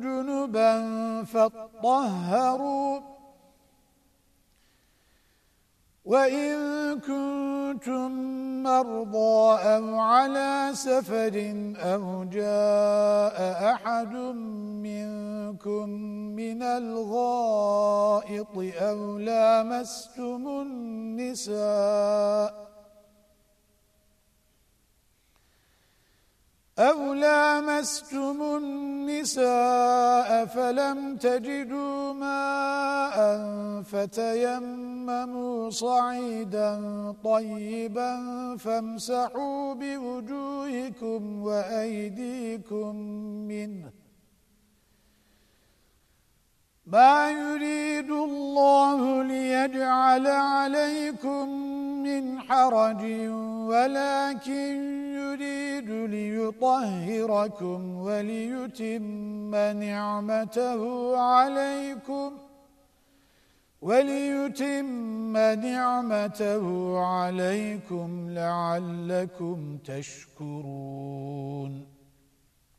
جُنُبًا فَاطَّهَّرُوا. وَإِن كُنتُم مَّرْضَىٰ أَوْ عَلَىٰ سَفَرٍ أَوْ جَاءَ أَحَدٌ مِّنكُم مِّنَ الْغَائِطِ أَوْ لَامَسْتُمُ النِّسَاءَ أَوْ لَامَسْتُمُ النِّسَاءَ فَلَمْ تَجِدُوا مَاءً فَتَيَمَّمُوا صَعِيدًا طَيِّبًا فَامْسَحُوا بِوُجُوهِكُمْ وَأَيْدِيكُمْ مِنْهُ. مَا يُرِيدُ اللَّهُ لِيَجْعَلَ عَلَيْكُمْ مِنْ حَرَجٍ وَلَكِنْ يُرِيدُ لِيُطَهِّرَكُمْ وَلِيُتِمَّ نِعْمَتَهُ عَلَيْكُمْ وَلِيُتِمَّ نِعْمَتَهُ عَلَيْكُمْ لَعَلَّكُمْ تَشْكُرُونَ